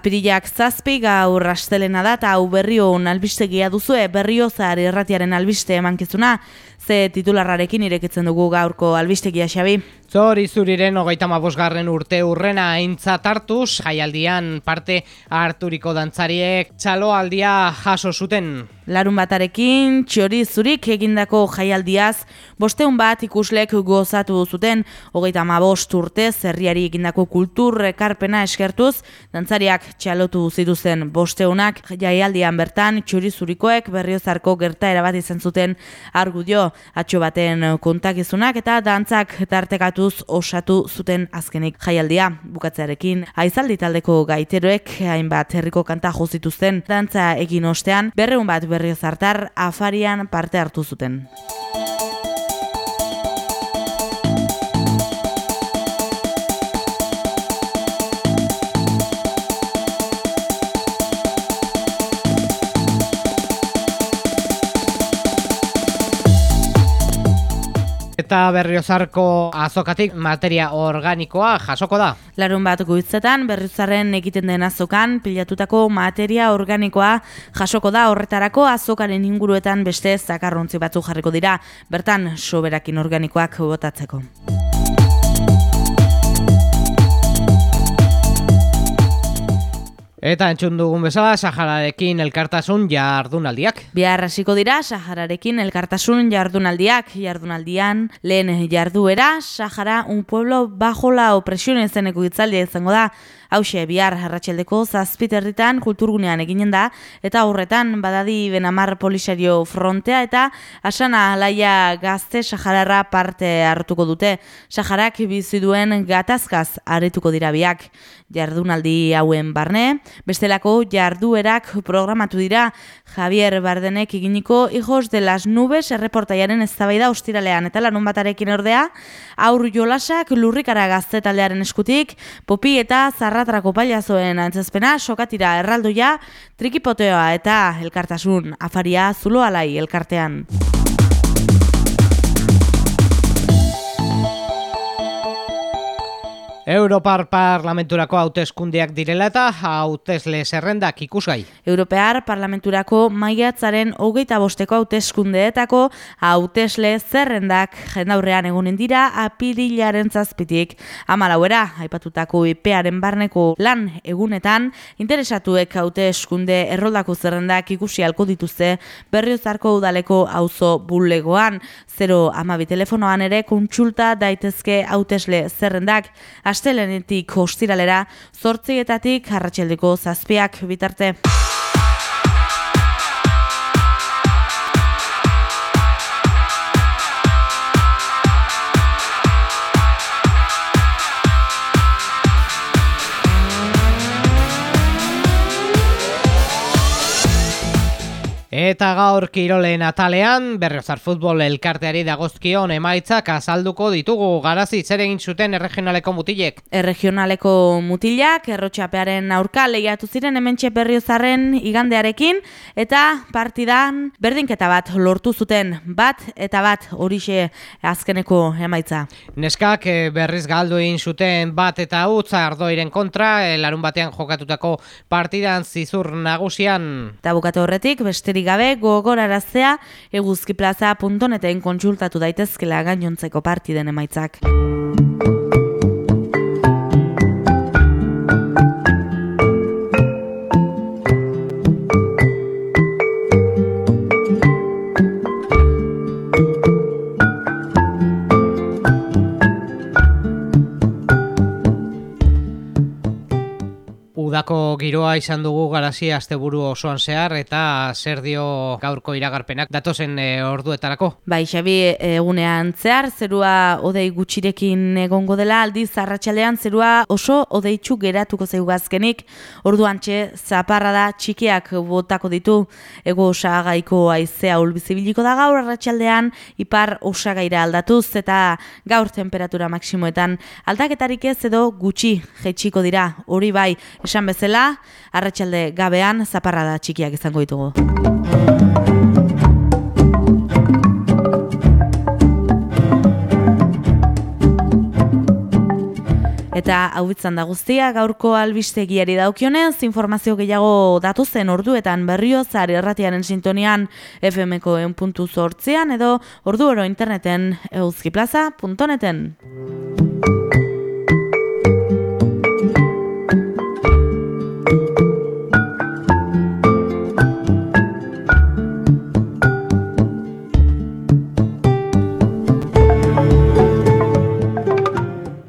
Apirilak zazpi gaur rastelena da eta hau berrio albistegia duzue berrio zahar erratiaren albiste emankizuna ze titularrarekin irekitzen dugu gaurko albistegia xabi. Zori zuriren hogeita mabosgarren urte urrena aintzat hartuz, jaialdian parte harturiko dantzariek txaloaldia jaso zuten. Larun batarekin, txori zurik egindako jaialdiaz, bosteun bat ikuslek gozatu zuten, hogeita mabost urte zerriari egindako kultur ekarpena eskertuz, dantzariak txalotu zituzen bosteunak, jaialdian bertan txori zurikoek berriozarko gerta erabat izan zuten argudio, atxo baten kontakizunak eta dantzak tartekatu osatu zuten azkenik jaialdia bukatzearekin. Aizaldi taldeko gaiteroek hainbat herriko kanta jozituzten dantza egin ostean berreun bat berrio zartar afarian parte hartu zuten. Eta berriozarko azokatik materia organikoa jasoko da. Larun bat guitzetan berriozaren egiten den azokan pilatutako materia organikoa jasoko da horretarako azokaren inguruetan beste zakarrontzi batzu jarriko dira. Bertan soberakin organikoak botatzeko. Eta entzun dugun bezala, Sahararekin elkartasun jardunaldiak. Bihar hasiko dira, Sahararekin elkartasun jardunaldiak. Jardunaldian, lehen jarduera, Sahara un pueblo bajo la opresión zeneko itzaldia izango da. Hauxe, bihar arratxeldeko zazpiterritan kulturgunean eginen da, eta horretan badadi benamar polisario frontea eta asana alaia gazte Sahararra parte hartuko dute. Saharak biziduen gatazkaz aretuko dira biak. Jardunaldi hauen barne, bestelako jarduerak programatu dira Javier Bardenek eginiko hijos de las nubes erreportaiaren eztabaida ostiralean eta lanun batarekin ordea, aur jolasak lurrikara gazte taldearen eskutik, popi eta zarra zarratrako paliazoen antzazpena, sokatira erraldoia, trikipoteoa eta elkartasun afaria zuloalai elkartean. Europar Parlamenturako hauteskundeak direla eta hautesle zerrendak ikusgai. Europear Parlamenturako maiatzaren hogeita bosteko hauteskundeetako hautesle zerrendak jendaurrean egunen dira apirilaren zazpitik. Amalauera, aipatutako IParen barneko lan egunetan, interesatuek hauteskunde erroldako zerrendak ikusi alko dituzte berriozarko udaleko auzo bulegoan. Zero amabi telefonoan ere kontsulta daitezke hautesle zerrendak astelenetik ostiralera, zortzietatik harratxeldeko zazpiak bitarte. Eta gaur kirolen atalean, berriozar futbol elkarteari dagozkion emaitzak azalduko ditugu garazi zer egin zuten erregionaleko mutilek. Erregionaleko mutilak, errotxapearen aurka lehiatu ziren hementxe berriozarren igandearekin, eta partidan berdinketa bat lortu zuten bat eta bat horixe azkeneko emaitza. Neskak eh, berriz galdu egin zuten bat eta utza ardoiren kontra, eh, larun batean jokatutako partidan zizur nagusian. Eta bukatu horretik, besterik gabe gogoraraztea eguzkiplaza.neten kontsultatu daitezkela gainontzeko partiden emaitzak. Udako giroa izan dugu garazi asteburu osoan zehar eta zer dio gaurko iragarpenak datozen e, orduetarako. Bai, Xabi, egunean zehar, zerua odei gutxirekin egongo dela, aldiz arratsalean zerua oso odeitzu geratuko zeugazkenik, orduan txe, zaparra da txikiak botako ditu, ego osagaiko aizea ulbizibiliko da gaur arratsaldean ipar osagaira aldatuz eta gaur temperatura maksimoetan aldaketarik ez edo gutxi jetxiko dira, hori bai, esan esan bezala, arratsalde gabean zaparrada txikiak izango ditugu. Eta hau bitzan da guztia, gaurko albistegiari daukionez, informazio gehiago datu zen orduetan berrio zari erratiaren sintonian FMko en puntu edo ordu oro interneten euskiplaza.neten.